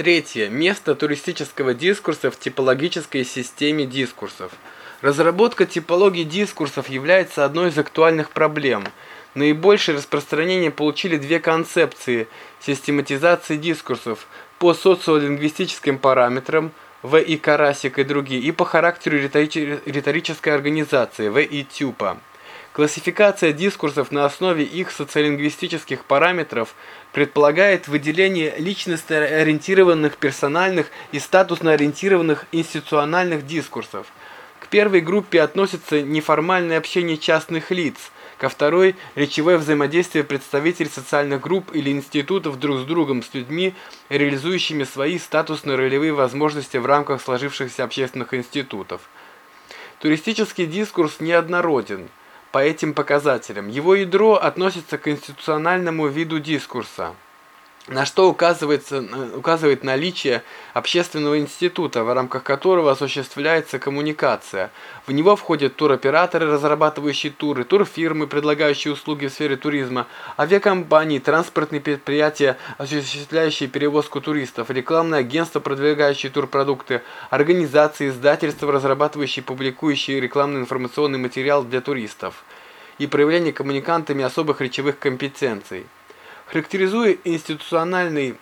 Третье. Место туристического дискурса в типологической системе дискурсов. Разработка типологии дискурсов является одной из актуальных проблем. Наибольшее распространение получили две концепции систематизации дискурсов по социолингвистическим параметрам В. И. Карасик и другие, и по характеру риторической организации В. И. Тюпа. Классификация дискурсов на основе их социолингвистических параметров предполагает выделение личностно-ориентированных персональных и статусно-ориентированных институциональных дискурсов. К первой группе относится неформальное общение частных лиц, ко второй – речевое взаимодействие представителей социальных групп или институтов друг с другом, с людьми, реализующими свои статусно-ролевые возможности в рамках сложившихся общественных институтов. Туристический дискурс неоднороден – по этим показателям. Его ядро относится к институциональному виду дискурса на что указывается, указывает наличие общественного института, в рамках которого осуществляется коммуникация. В него входят туроператоры, разрабатывающие туры, турфирмы, предлагающие услуги в сфере туризма, авиакомпании, транспортные предприятия, осуществляющие перевозку туристов, рекламные агентства, продвигающие турпродукты, организации, издательства, разрабатывающие и публикующие рекламный информационный материал для туристов и проявление коммуникантами особых речевых компетенций. Характеризуя институциональный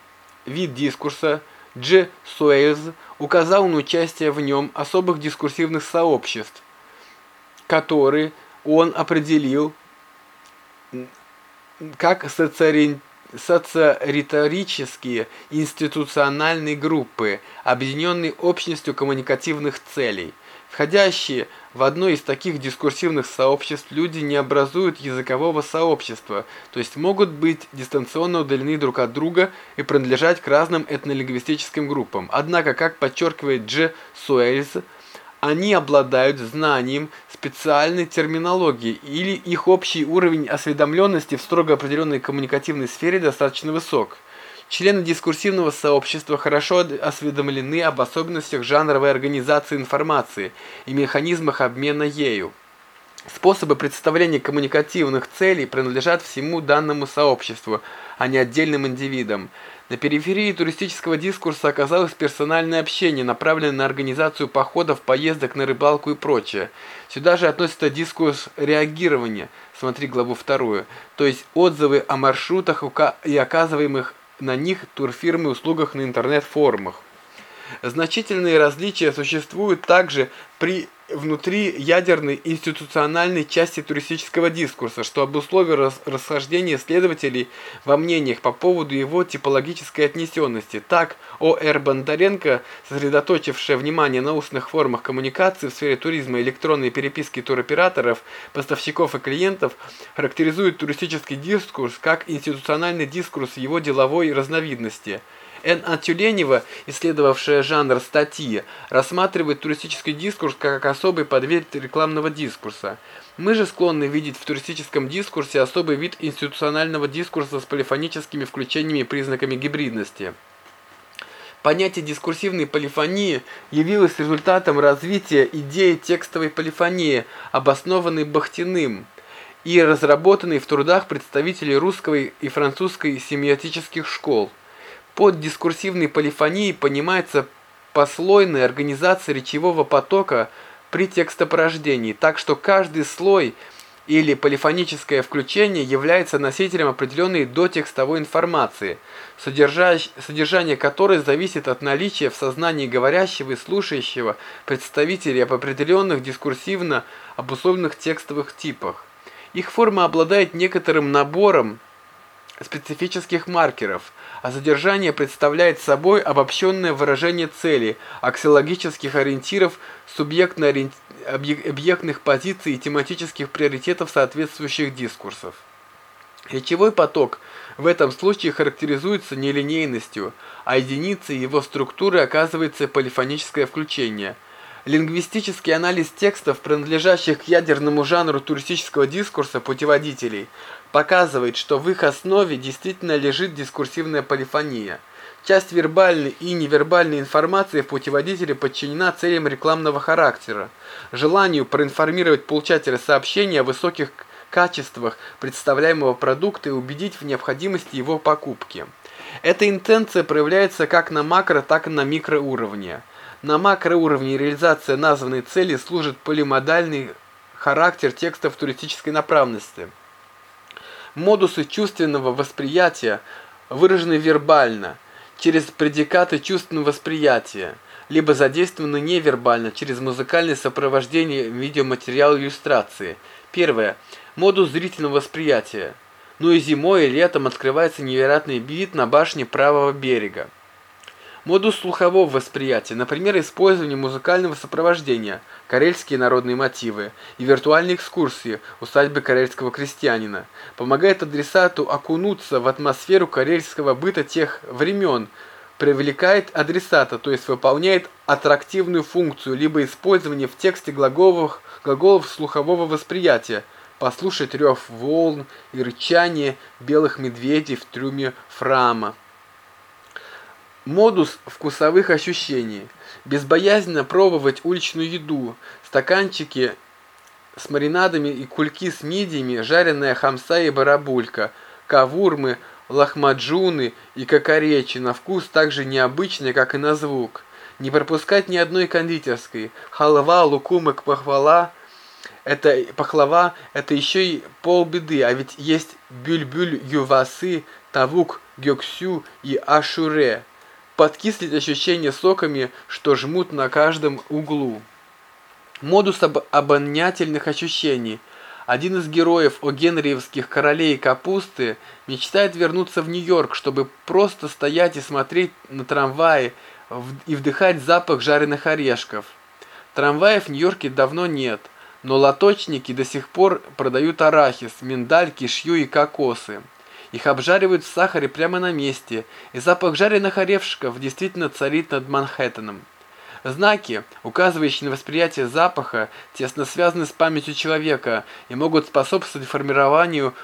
вид дискурса, Дж. Суэйз указал на участие в нем особых дискурсивных сообществ, которые он определил как социориторические институциональные группы, объединенные общностью коммуникативных целей – Входящие в одно из таких дискурсивных сообществ люди не образуют языкового сообщества, то есть могут быть дистанционно удалены друг от друга и принадлежать к разным этнолингвистическим группам. Однако, как подчеркивает Дж. Суэльс, они обладают знанием специальной терминологии или их общий уровень осведомленности в строго определенной коммуникативной сфере достаточно высок. Члены дискурсивного сообщества хорошо осведомлены об особенностях жанровой организации информации и механизмах обмена ею. Способы представления коммуникативных целей принадлежат всему данному сообществу, а не отдельным индивидам. На периферии туристического дискурса оказалось персональное общение, направленное на организацию походов, поездок на рыбалку и прочее. Сюда же относится дискурс реагирования, смотри главу вторую, то есть отзывы о маршрутах и оказываемых на них турфирмы услугах на интернет-форумах. Значительные различия существуют также при внутри ядерной институциональной части туристического дискурса, что обусловило расхождение исследователей во мнениях по поводу его типологической отнесенности. Так, О.Р. Бондаренко, сосредоточившая внимание на устных формах коммуникации в сфере туризма и электронной переписки туроператоров, поставщиков и клиентов, характеризует туристический дискурс как институциональный дискурс его деловой разновидности – Н. А. Исследовавшая жанр статьи, рассматривает туристический дискурс как особый подвид рекламного дискурса. Мы же склонны видеть в туристическом дискурсе особый вид институционального дискурса с полифоническими включениями и признаками гибридности. Понятие дискурсивной полифонии явилось результатом развития идеи текстовой полифонии, обоснованной Бахтиным и разработанной в трудах представителей русского и французской семиотических школ. Под дискурсивной полифонией понимается послойная организация речевого потока при текстопорождении, так что каждый слой или полифоническое включение является носителем определенной дотекстовой информации, содержание которой зависит от наличия в сознании говорящего и слушающего представителей об определенных дискурсивно обусловленных текстовых типах. Их форма обладает некоторым набором специфических маркеров – а содержание представляет собой обобщенное выражение цели, аксиологических ориентиров, субъектно-объектных позиций и тематических приоритетов соответствующих дискурсов. Речевой поток в этом случае характеризуется нелинейностью, а единицей его структуры оказывается полифоническое включение – Лингвистический анализ текстов, принадлежащих к ядерному жанру туристического дискурса путеводителей, показывает, что в их основе действительно лежит дискурсивная полифония. Часть вербальной и невербальной информации в путеводителе подчинена целям рекламного характера, желанию проинформировать получателя сообщения о высоких качествах представляемого продукта и убедить в необходимости его покупки. Эта интенция проявляется как на макро, так и на микроуровне. На макроуровне реализация названной цели служит полимодальный характер текстов туристической направленности. Модусы чувственного восприятия выражены вербально, через предикаты чувственного восприятия, либо задействованы невербально, через музыкальное сопровождение видеоматериала иллюстрации. Первое. Модус зрительного восприятия. Ну и зимой и летом открывается невероятный вид на башне правого берега. Модус слухового восприятия, например, использование музыкального сопровождения, карельские народные мотивы и виртуальные экскурсии усадьбы карельского крестьянина, помогает адресату окунуться в атмосферу карельского быта тех времен, привлекает адресата, то есть выполняет аттрактивную функцию, либо использование в тексте глаголов, глаголов слухового восприятия, послушать рев волн и рычание белых медведей в трюме Фрама. Модус вкусовых ощущений. Безбоязненно пробовать уличную еду, стаканчики с маринадами и кульки с мидиями, жареная хамса и барабулька, кавурмы, лахмаджуны и кокоречи на вкус так же необычные, как и на звук. Не пропускать ни одной кондитерской. Халва, лукум и пахвала – это пахлава – это еще и полбеды, а ведь есть бюльбюль ювасы, тавук, гёксю и ашуре – подкислить ощущение соками, что жмут на каждом углу. Модус об обонятельных ощущений. Один из героев о генриевских королей капусты мечтает вернуться в Нью-Йорк, чтобы просто стоять и смотреть на трамваи и вдыхать запах жареных орешков. Трамваев в Нью-Йорке давно нет, но лоточники до сих пор продают арахис, миндаль, кишью и кокосы. Их обжаривают в сахаре прямо на месте, и запах жареных орешков действительно царит над Манхэттеном. Знаки, указывающие на восприятие запаха, тесно связаны с памятью человека и могут способствовать формированию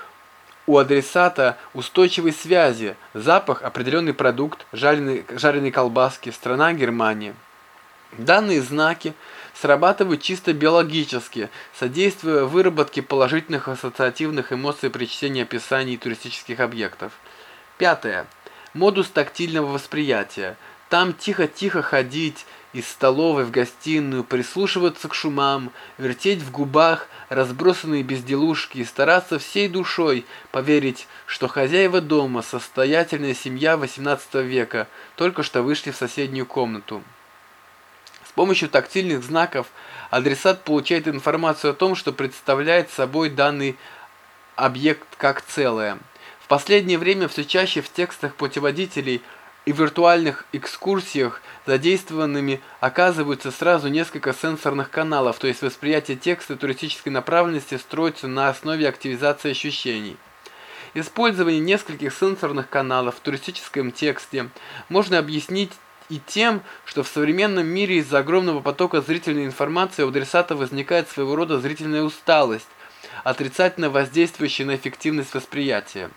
у адресата устойчивой связи. Запах – определенный продукт, жареные, жареные колбаски, страна Германия. Данные знаки – срабатывают чисто биологически, содействуя выработке положительных ассоциативных эмоций при чтении описаний туристических объектов. Пятое. Модус тактильного восприятия. Там тихо-тихо ходить из столовой в гостиную, прислушиваться к шумам, вертеть в губах разбросанные безделушки и стараться всей душой поверить, что хозяева дома, состоятельная семья XVIII века, только что вышли в соседнюю комнату помощью тактильных знаков адресат получает информацию о том, что представляет собой данный объект как целое. В последнее время все чаще в текстах путеводителей и виртуальных экскурсиях задействованными оказываются сразу несколько сенсорных каналов, то есть восприятие текста туристической направленности строится на основе активизации ощущений. Использование нескольких сенсорных каналов в туристическом тексте можно объяснить и тем, что в современном мире из-за огромного потока зрительной информации у адресата возникает своего рода зрительная усталость, отрицательно воздействующая на эффективность восприятия.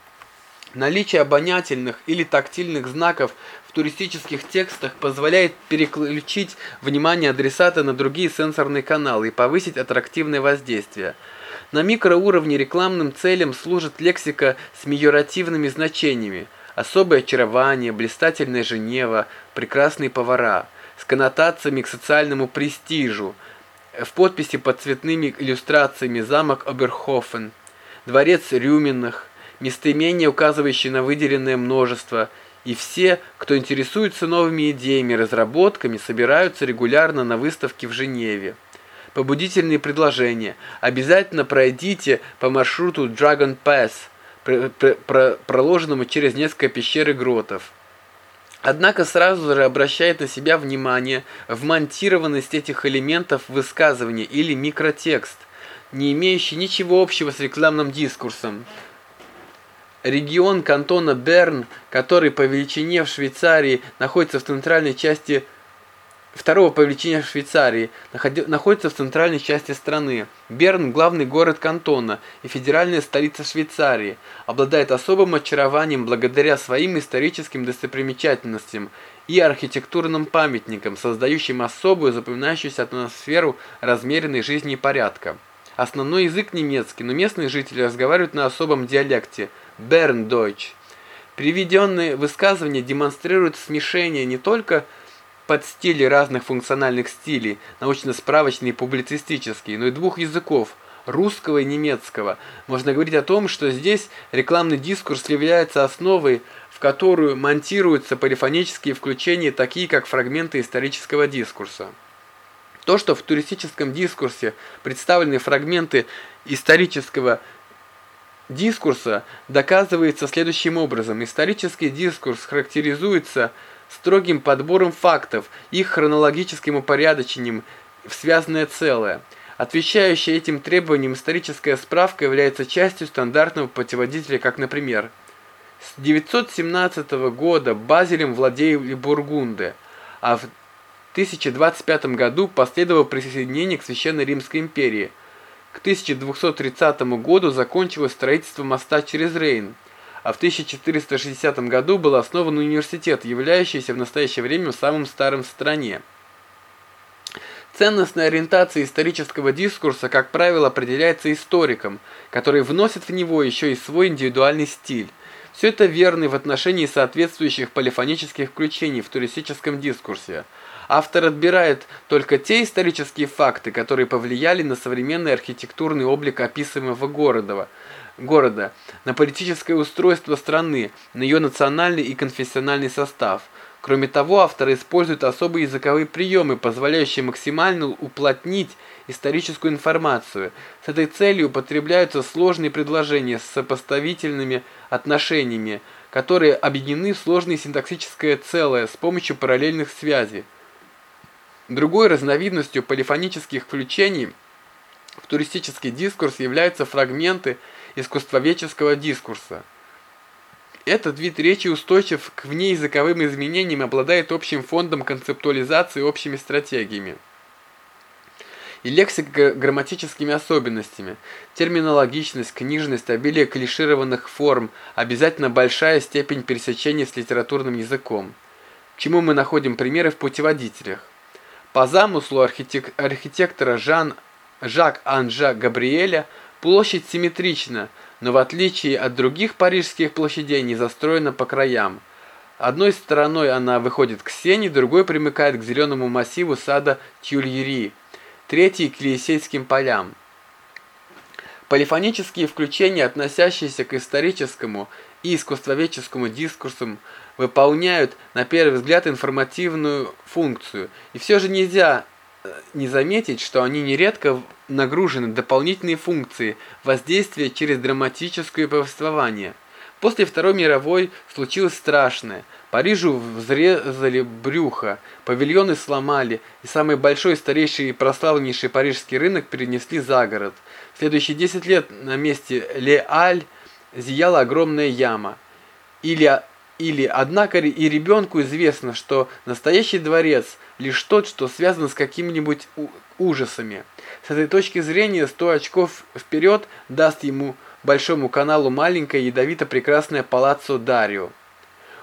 Наличие обонятельных или тактильных знаков в туристических текстах позволяет переключить внимание адресата на другие сенсорные каналы и повысить аттрактивное воздействие. На микроуровне рекламным целям служит лексика с миоративными значениями – особое очарование, блистательная Женева, прекрасные повара, с коннотациями к социальному престижу, в подписи под цветными иллюстрациями замок Оберхофен, дворец Рюминых, местоимения, указывающие на выделенное множество, и все, кто интересуется новыми идеями разработками, собираются регулярно на выставке в Женеве. Побудительные предложения. Обязательно пройдите по маршруту Dragon Pass – проложенному через несколько пещер и гротов. Однако сразу же обращает на себя внимание вмонтированность этих элементов высказывания или микротекст, не имеющий ничего общего с рекламным дискурсом. Регион кантона Берн, который по величине в Швейцарии находится в центральной части второго по величине Швейцарии, находится в центральной части страны. Берн – главный город кантона и федеральная столица Швейцарии, обладает особым очарованием благодаря своим историческим достопримечательностям и архитектурным памятникам, создающим особую запоминающуюся атмосферу размеренной жизни и порядка. Основной язык немецкий, но местные жители разговаривают на особом диалекте – Берндойч. Приведенные высказывания демонстрируют смешение не только под стили разных функциональных стилей, научно-справочный и публицистический, но и двух языков – русского и немецкого. Можно говорить о том, что здесь рекламный дискурс является основой, в которую монтируются полифонические включения, такие как фрагменты исторического дискурса. То, что в туристическом дискурсе представлены фрагменты исторического дискурса, доказывается следующим образом. Исторический дискурс характеризуется строгим подбором фактов, их хронологическим упорядочением в связанное целое – Отвечающая этим требованиям историческая справка является частью стандартного путеводителя, как, например, с 917 года Базелем владели Бургунды, а в 1025 году последовало присоединение к Священной Римской империи. К 1230 году закончилось строительство моста через Рейн, а в 1460 году был основан университет, являющийся в настоящее время самым старым в стране. Ценностная ориентация исторического дискурса, как правило, определяется историком, который вносит в него еще и свой индивидуальный стиль. Все это верно и в отношении соответствующих полифонических включений в туристическом дискурсе. Автор отбирает только те исторические факты, которые повлияли на современный архитектурный облик описываемого города, города, на политическое устройство страны, на ее национальный и конфессиональный состав – Кроме того, авторы используют особые языковые приемы, позволяющие максимально уплотнить историческую информацию. С этой целью употребляются сложные предложения с сопоставительными отношениями, которые объединены в сложное синтаксическое целое с помощью параллельных связей. Другой разновидностью полифонических включений в туристический дискурс являются фрагменты искусствоведческого дискурса. Этот вид речи устойчив к внеязыковым изменениям и обладает общим фондом концептуализации общими стратегиями и лексико-грамматическими особенностями. Терминологичность, книжность, обилие клишированных форм, обязательно большая степень пересечения с литературным языком. Чему мы находим примеры в путеводителях. По замыслу архитек архитектора Жан Жак-Анжа Габриэля площадь симметрична – но в отличие от других парижских площадей не застроена по краям. Одной стороной она выходит к Сене, другой примыкает к зеленому массиву сада Тюльери, третий к Елисейским полям. Полифонические включения, относящиеся к историческому и искусствоведческому дискурсам, выполняют, на первый взгляд, информативную функцию. И все же нельзя не заметить, что они нередко нагружены дополнительные функции воздействия через драматическое повествование. После Второй мировой случилось страшное. Парижу взрезали брюхо, павильоны сломали, и самый большой, старейший и прославленнейший парижский рынок перенесли за город. В следующие 10 лет на месте Ле-Аль зияла огромная яма. Или, или, однако, и ребенку известно, что настоящий дворец – лишь тот, что связан с какими-нибудь ужасами. С этой точки зрения 100 очков вперед даст ему большому каналу маленькое ядовито-прекрасное палаццо Дарио.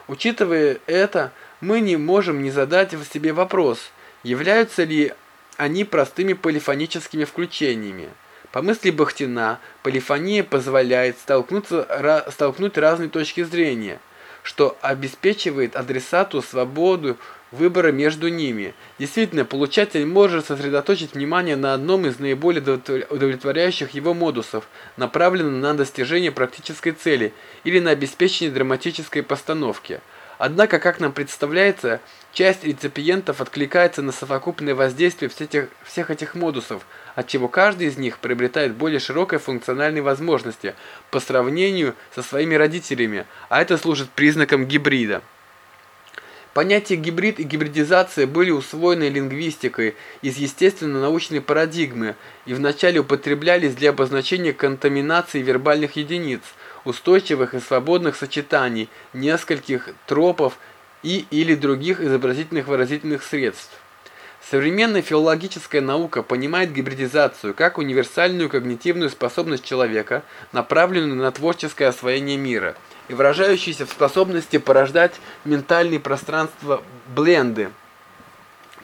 Учитывая это, мы не можем не задать себе вопрос, являются ли они простыми полифоническими включениями. По мысли Бахтина, полифония позволяет столкнуться, столкнуть разные точки зрения, что обеспечивает адресату свободу выбора между ними. Действительно, получатель может сосредоточить внимание на одном из наиболее удовлетворяющих его модусов, направленном на достижение практической цели или на обеспечение драматической постановки. Однако, как нам представляется, часть реципиентов откликается на совокупное воздействие всех этих, всех этих модусов, отчего каждый из них приобретает более широкие функциональные возможности по сравнению со своими родителями, а это служит признаком гибрида. Понятия гибрид и гибридизация были усвоены лингвистикой из естественно-научной парадигмы и вначале употреблялись для обозначения контаминации вербальных единиц, устойчивых и свободных сочетаний, нескольких тропов и или других изобразительных выразительных средств. Современная филологическая наука понимает гибридизацию как универсальную когнитивную способность человека, направленную на творческое освоение мира – и выражающийся в способности порождать ментальные пространства бленды.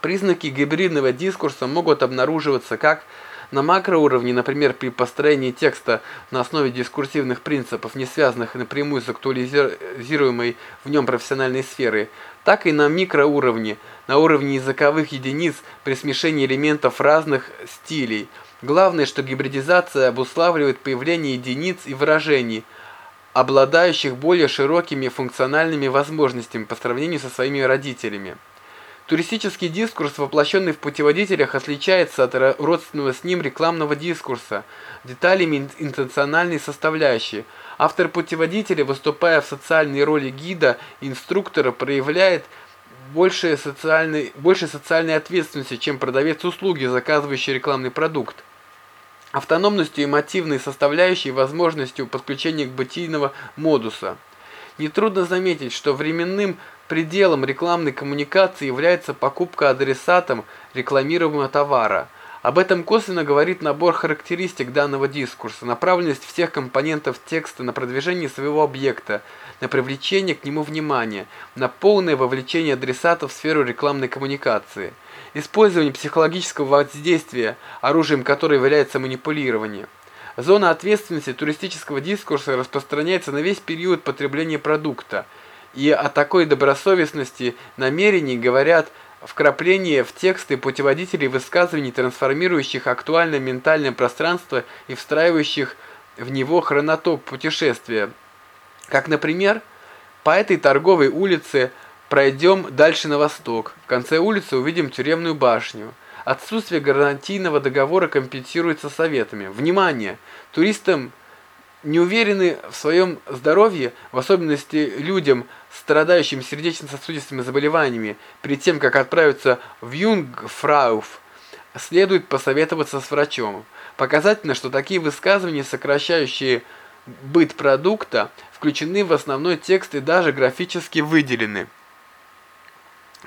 Признаки гибридного дискурса могут обнаруживаться как На макроуровне, например, при построении текста на основе дискурсивных принципов, не связанных напрямую с актуализируемой в нем профессиональной сферой, так и на микроуровне, на уровне языковых единиц при смешении элементов разных стилей. Главное, что гибридизация обуславливает появление единиц и выражений, обладающих более широкими функциональными возможностями по сравнению со своими родителями. Туристический дискурс, воплощенный в путеводителях, отличается от родственного с ним рекламного дискурса деталями интенциональной составляющей. Автор путеводителя, выступая в социальной роли гида, инструктора, проявляет больше социальной, больше социальной ответственности, чем продавец услуги, заказывающий рекламный продукт. Автономностью и мотивной составляющей возможностью подключения к бытийного модуса. Нетрудно заметить, что временным Пределом рекламной коммуникации является покупка адресатом рекламируемого товара. Об этом косвенно говорит набор характеристик данного дискурса, направленность всех компонентов текста на продвижение своего объекта, на привлечение к нему внимания, на полное вовлечение адресата в сферу рекламной коммуникации. Использование психологического воздействия, оружием которого является манипулирование. Зона ответственности туристического дискурса распространяется на весь период потребления продукта – и о такой добросовестности намерений говорят вкрапления в тексты путеводителей высказываний, трансформирующих актуальное ментальное пространство и встраивающих в него хронотоп путешествия. Как, например, по этой торговой улице пройдем дальше на восток. В конце улицы увидим тюремную башню. Отсутствие гарантийного договора компенсируется советами. Внимание! Туристам не уверены в своем здоровье, в особенности людям, страдающим сердечно-сосудистыми заболеваниями, перед тем, как отправиться в Юнгфрауф, следует посоветоваться с врачом. Показательно, что такие высказывания, сокращающие быт продукта, включены в основной текст и даже графически выделены.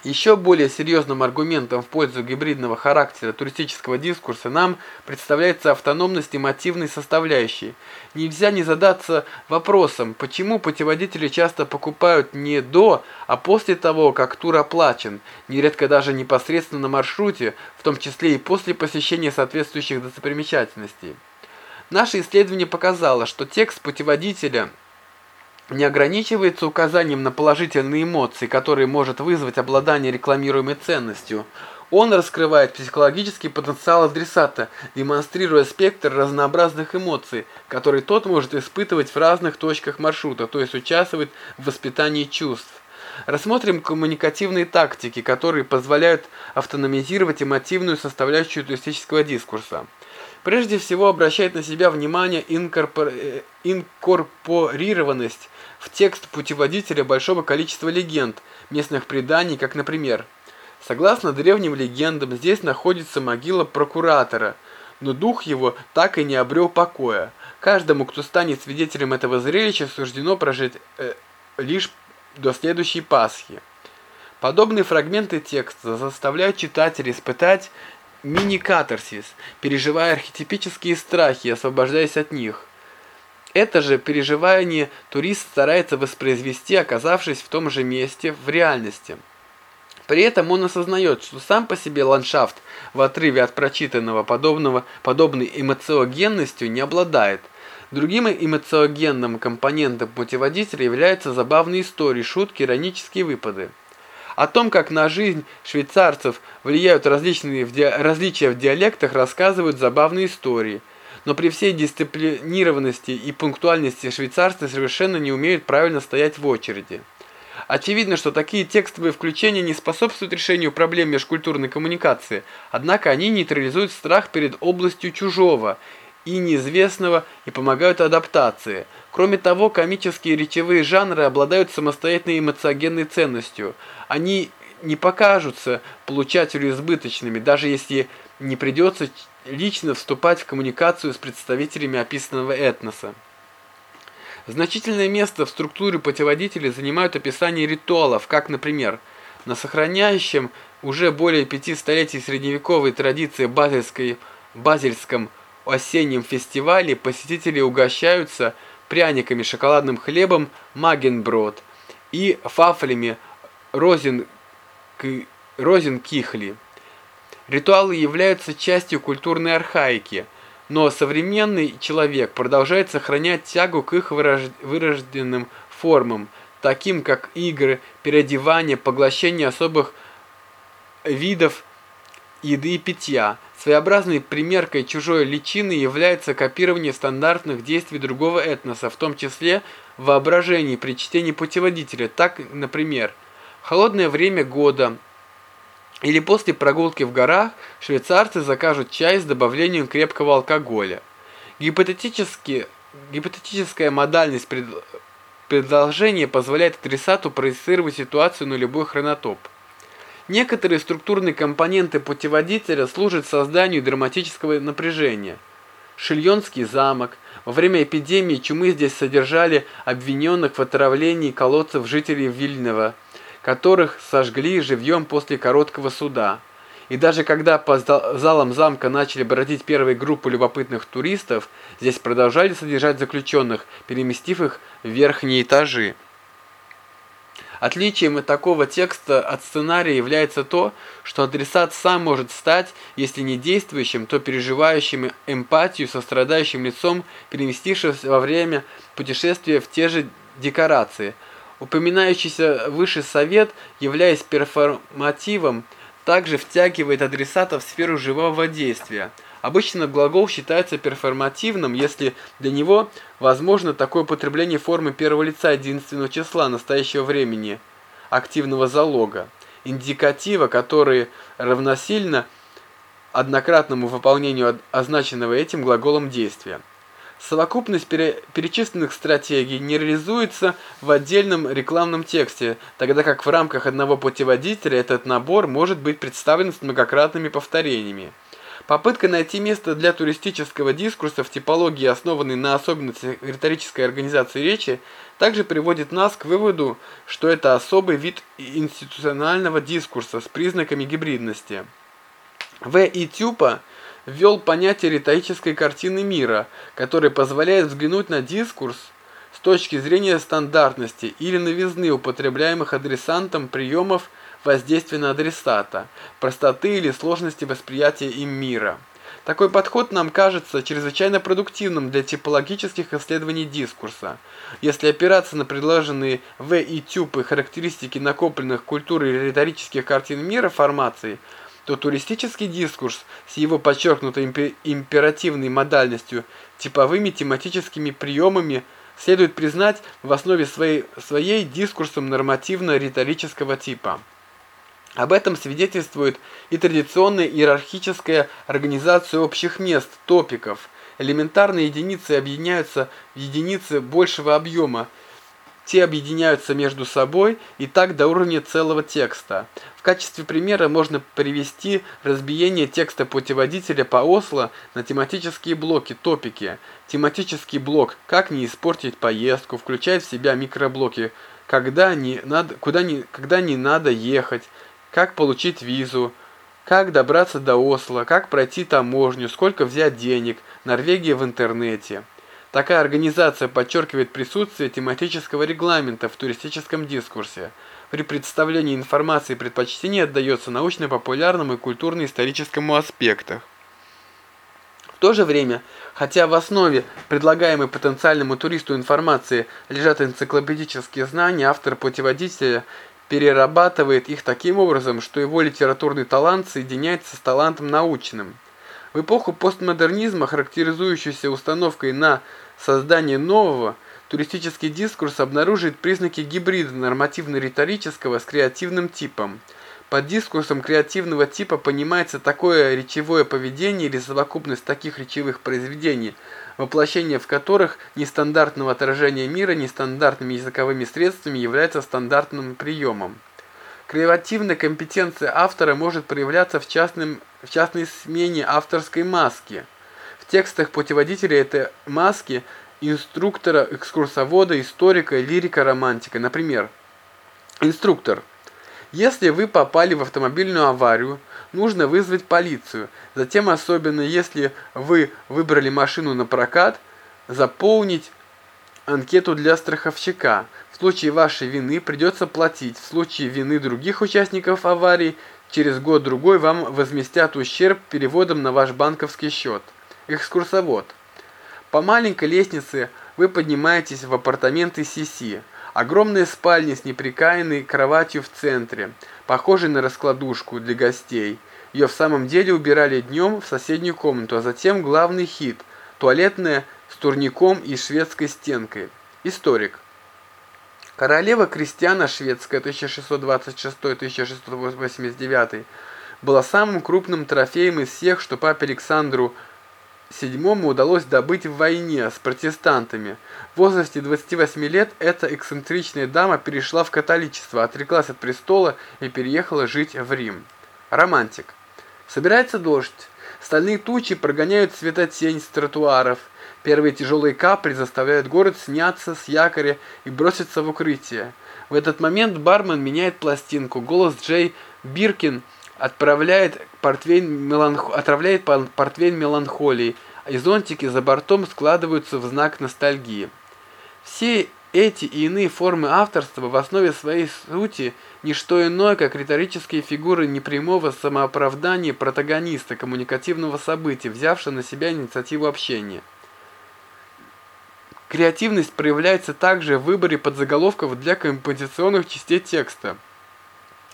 Еще более серьезным аргументом в пользу гибридного характера туристического дискурса нам представляется автономность мотивной составляющей. Нельзя не задаться вопросом, почему путеводители часто покупают не до, а после того, как тур оплачен, нередко даже непосредственно на маршруте, в том числе и после посещения соответствующих достопримечательностей. Наше исследование показало, что текст путеводителя – не ограничивается указанием на положительные эмоции, которые может вызвать обладание рекламируемой ценностью. Он раскрывает психологический потенциал адресата, демонстрируя спектр разнообразных эмоций, которые тот может испытывать в разных точках маршрута, то есть участвовать в воспитании чувств. Рассмотрим коммуникативные тактики, которые позволяют автономизировать эмотивную составляющую туристического дискурса. Прежде всего обращает на себя внимание инкорпор... Э, инкорпорированность в текст путеводителя большого количества легенд, местных преданий, как, например, согласно древним легендам, здесь находится могила прокуратора, но дух его так и не обрел покоя. Каждому, кто станет свидетелем этого зрелища, суждено прожить э, лишь до следующей Пасхи. Подобные фрагменты текста заставляют читателя испытать мини-катарсис, переживая архетипические страхи освобождаясь от них. Это же переживание турист старается воспроизвести, оказавшись в том же месте в реальности. При этом он осознает, что сам по себе ландшафт в отрыве от прочитанного подобного, подобной эмоциогенностью не обладает. Другим эмоциогенным компонентом путеводителя являются забавные истории, шутки, иронические выпады. О том, как на жизнь швейцарцев влияют различные различия в диалектах, рассказывают забавные истории – но при всей дисциплинированности и пунктуальности швейцарцы совершенно не умеют правильно стоять в очереди. Очевидно, что такие текстовые включения не способствуют решению проблем межкультурной коммуникации, однако они нейтрализуют страх перед областью чужого и неизвестного и помогают адаптации. Кроме того, комические речевые жанры обладают самостоятельной эмоциогенной ценностью. Они не покажутся получателю избыточными, даже если не придется лично вступать в коммуникацию с представителями описанного этноса. Значительное место в структуре путеводителей занимают описание ритуалов, как, например, на сохраняющем уже более пяти столетий средневековой традиции базельской, базельском осеннем фестивале посетители угощаются пряниками, шоколадным хлебом магенброд и фафлями розен, розенкихли. Ритуалы являются частью культурной архаики, но современный человек продолжает сохранять тягу к их вырожденным формам, таким как игры, переодевание, поглощение особых видов еды и питья. Своеобразной примеркой чужой личины является копирование стандартных действий другого этноса, в том числе в при чтении путеводителя. Так, например, холодное время года или после прогулки в горах швейцарцы закажут чай с добавлением крепкого алкоголя. Гипотетически, гипотетическая модальность пред, предложения позволяет адресату проецировать ситуацию на любой хронотоп. Некоторые структурные компоненты путеводителя служат созданию драматического напряжения. Шильонский замок. Во время эпидемии чумы здесь содержали обвиненных в отравлении колодцев жителей Вильнова, которых сожгли живьем после короткого суда. И даже когда по залам замка начали бродить первые группы любопытных туристов, здесь продолжали содержать заключенных, переместив их в верхние этажи. Отличием от такого текста от сценария является то, что адресат сам может стать, если не действующим, то переживающим эмпатию со страдающим лицом, переместившись во время путешествия в те же декорации. Упоминающийся выше совет, являясь перформативом, также втягивает адресата в сферу живого действия – Обычно глагол считается перформативным, если для него возможно такое употребление формы первого лица единственного числа настоящего времени, активного залога, индикатива, которые равносильно однократному выполнению означенного этим глаголом действия. Совокупность перечисленных стратегий не реализуется в отдельном рекламном тексте, тогда как в рамках одного путеводителя этот набор может быть представлен с многократными повторениями. Попытка найти место для туристического дискурса в типологии, основанной на особенностях риторической организации речи, также приводит нас к выводу, что это особый вид институционального дискурса с признаками гибридности. В. И. Тюпа ввел понятие риторической картины мира, которое позволяет взглянуть на дискурс с точки зрения стандартности или новизны употребляемых адресантом приемов воздействия на адресата, простоты или сложности восприятия им мира. Такой подход нам кажется чрезвычайно продуктивным для типологических исследований дискурса. Если опираться на предложенные В. и Тюпы характеристики накопленных культур и риторических картин мира формаций, то туристический дискурс с его подчеркнутой императивной модальностью, типовыми тематическими приемами следует признать в основе своей, своей дискурсом нормативно-риторического типа. Об этом свидетельствует и традиционная иерархическая организация общих мест, топиков. Элементарные единицы объединяются в единицы большего объема. Те объединяются между собой и так до уровня целого текста. В качестве примера можно привести разбиение текста путеводителя по Осло на тематические блоки, топики. Тематический блок «Как не испортить поездку» включает в себя микроблоки «Когда не надо, куда не, когда не надо ехать», как получить визу, как добраться до Осло, как пройти таможню, сколько взять денег, Норвегия в интернете. Такая организация подчеркивает присутствие тематического регламента в туристическом дискурсе. При представлении информации предпочтение отдается научно-популярному и культурно-историческому аспектам. В то же время, хотя в основе предлагаемой потенциальному туристу информации лежат энциклопедические знания, автор путеводителя перерабатывает их таким образом, что его литературный талант соединяется с талантом научным. В эпоху постмодернизма, характеризующуюся установкой на создание нового, туристический дискурс обнаруживает признаки гибрида нормативно-риторического с креативным типом. Под дискурсом креативного типа понимается такое речевое поведение или совокупность таких речевых произведений – воплощение в которых нестандартного отражения мира нестандартными языковыми средствами является стандартным приемом. Креативная компетенция автора может проявляться в, частном, в частной смене авторской маски. Текстах путеводителя этой маски инструктора, экскурсовода, историка, лирика, романтика. Например, инструктор. Если вы попали в автомобильную аварию, нужно вызвать полицию. Затем, особенно если вы выбрали машину на прокат, заполнить анкету для страховщика. В случае вашей вины придется платить. В случае вины других участников аварии через год-другой вам возместят ущерб переводом на ваш банковский счет. Экскурсовод. По маленькой лестнице вы поднимаетесь в апартаменты Сиси. Огромная спальня с неприкаянной кроватью в центре, похожей на раскладушку для гостей. Ее в самом деле убирали днем в соседнюю комнату, а затем главный хит – туалетная с турником и шведской стенкой. Историк. Королева Кристиана Шведская 1626-1689 была самым крупным трофеем из всех, что папе Александру VII удалось добыть в войне с протестантами. В возрасте 28 лет эта эксцентричная дама перешла в католичество, отреклась от престола и переехала жить в Рим. Романтик. Собирается дождь. Стальные тучи прогоняют светотень с тротуаров. Первые тяжелые капли заставляют город сняться с якоря и броситься в укрытие. В этот момент бармен меняет пластинку. Голос Джей Биркин отправляет портвейн, меланх... отравляет портвейн меланхолии, и зонтики за бортом складываются в знак ностальгии. Все эти и иные формы авторства в основе своей сути не что иное, как риторические фигуры непрямого самооправдания протагониста коммуникативного события, взявшего на себя инициативу общения. Креативность проявляется также в выборе подзаголовков для композиционных частей текста.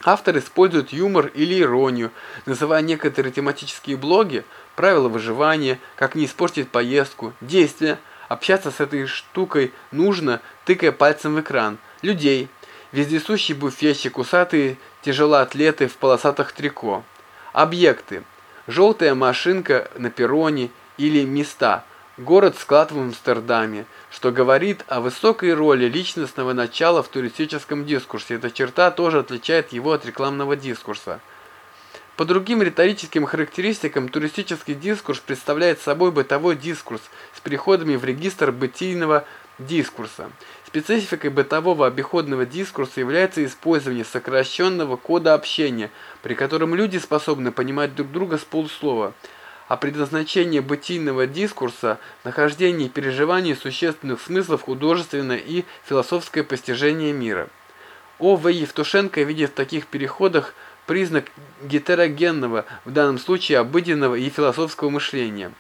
Автор использует юмор или иронию, называя некоторые тематические блоги, правила выживания, как не испортить поездку, действия. Общаться с этой штукой нужно, тыкая пальцем в экран. Людей. Вездесущий буфетчик, усатые тяжелоатлеты в полосатых трико. Объекты. Желтая машинка на перроне или места – город-склад в Амстердаме, что говорит о высокой роли личностного начала в туристическом дискурсе. Эта черта тоже отличает его от рекламного дискурса. По другим риторическим характеристикам, туристический дискурс представляет собой бытовой дискурс с переходами в регистр бытийного дискурса. Спецификой бытового обиходного дискурса является использование сокращенного кода общения, при котором люди способны понимать друг друга с полуслова – о предназначении бытийного дискурса, нахождении и переживании существенных смыслов художественное и философское постижение мира. О. В. Евтушенко видит в таких переходах признак гетерогенного, в данном случае обыденного и философского мышления.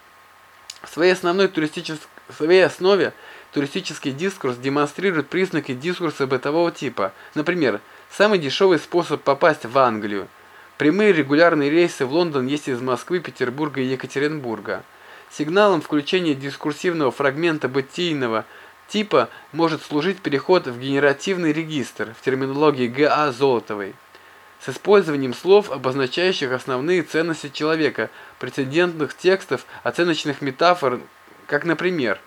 В своей основной туристической в своей основе туристический дискурс демонстрирует признаки дискурса бытового типа. Например, самый дешевый способ попасть в Англию – Прямые регулярные рейсы в Лондон есть из Москвы, Петербурга и Екатеринбурга. Сигналом включения дискурсивного фрагмента бытийного типа может служить переход в генеративный регистр в терминологии Г.А. Золотовой с использованием слов, обозначающих основные ценности человека, прецедентных текстов, оценочных метафор, как, например,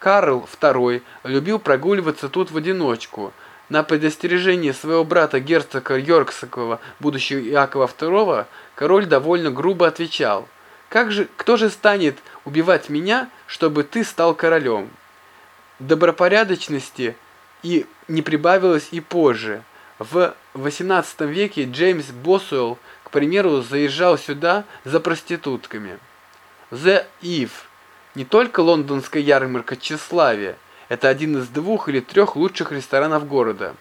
Карл II любил прогуливаться тут в одиночку – на предостережение своего брата герцога Йоркского, будущего Иакова II, король довольно грубо отвечал, «Как же, кто же станет убивать меня, чтобы ты стал королем?» Добропорядочности и не прибавилось и позже. В XVIII веке Джеймс Босуэлл, к примеру, заезжал сюда за проститутками. The Eve. Не только лондонская ярмарка тщеславия, это один из двух или трех лучших ресторанов города.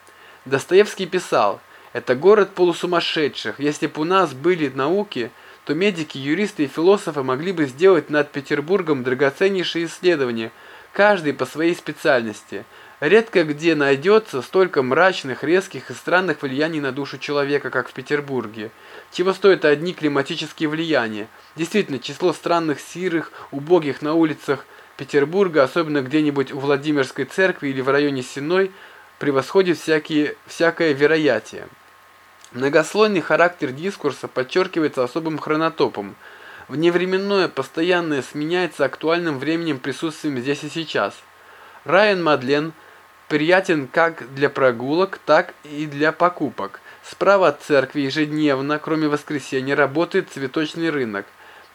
Достоевский писал, это город полусумасшедших. Если бы у нас были науки, то медики, юристы и философы могли бы сделать над Петербургом драгоценнейшие исследования, каждый по своей специальности. Редко где найдется столько мрачных, резких и странных влияний на душу человека, как в Петербурге. Чего стоят одни климатические влияния? Действительно, число странных, сирых, убогих на улицах Петербурга, особенно где-нибудь у Владимирской церкви или в районе Сеной, превосходит всякие, всякое вероятие. Многослойный характер дискурса подчеркивается особым хронотопом. Вневременное постоянное сменяется актуальным временем присутствием здесь и сейчас. Райан Мадлен приятен как для прогулок, так и для покупок. Справа от церкви ежедневно, кроме воскресенья, работает цветочный рынок.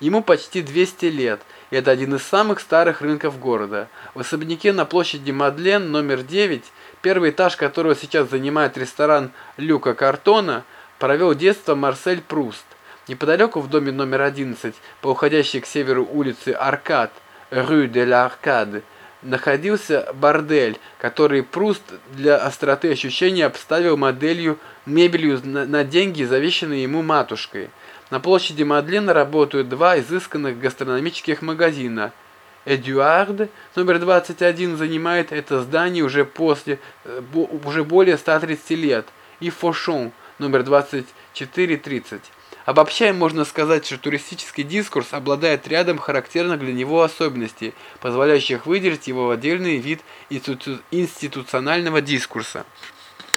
Ему почти 200 лет, и это один из самых старых рынков города. В особняке на площади Мадлен номер 9, первый этаж которого сейчас занимает ресторан Люка Картона, провел детство Марсель Пруст. Неподалеку в доме номер 11, по уходящей к северу улице Аркад, Rue de l'Arcade, находился бордель, который Пруст для остроты ощущений обставил моделью мебелью на деньги, завещанные ему матушкой. На площади Мадлена работают два изысканных гастрономических магазина. Эдуард, номер 21, занимает это здание уже после э, уже более 130 лет, и Фошон, номер 24-30. Обобщая, можно сказать, что туристический дискурс обладает рядом характерных для него особенностей, позволяющих выделить его в отдельный вид институционального дискурса.